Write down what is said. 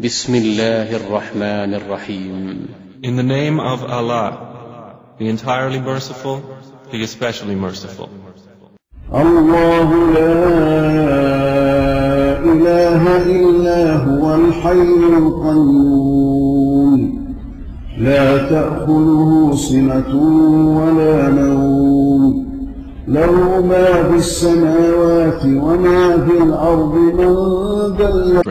بسم الله الرحمن In the name of Allah, the entirely merciful, the especially merciful. الله لا إله إلا هو الحي القيوم لا تأخذه سنة ولا نوم له ما في السماوات وما في الأرض من ذا